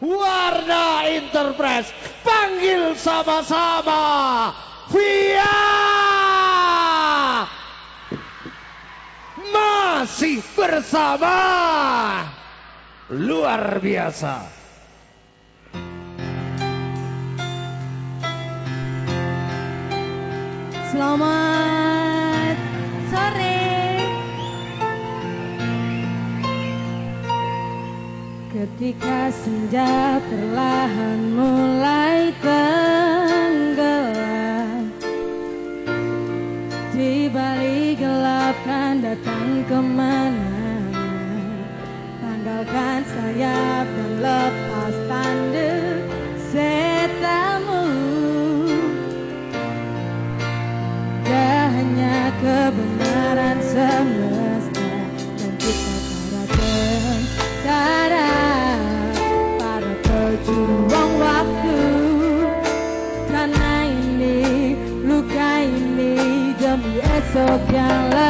Warna Enterprise panggil sama-sama. Via! Masih bersama. Luar biasa. Selamat Ketika senja perlahan mulai tenggelam Di balik gelap kan datang ke mana? Tanggalkan sayap dan lepas tanda setamu. Dia hanya kebenaran semesta curang waktu Karena ini, luka ini Demi esok yang lain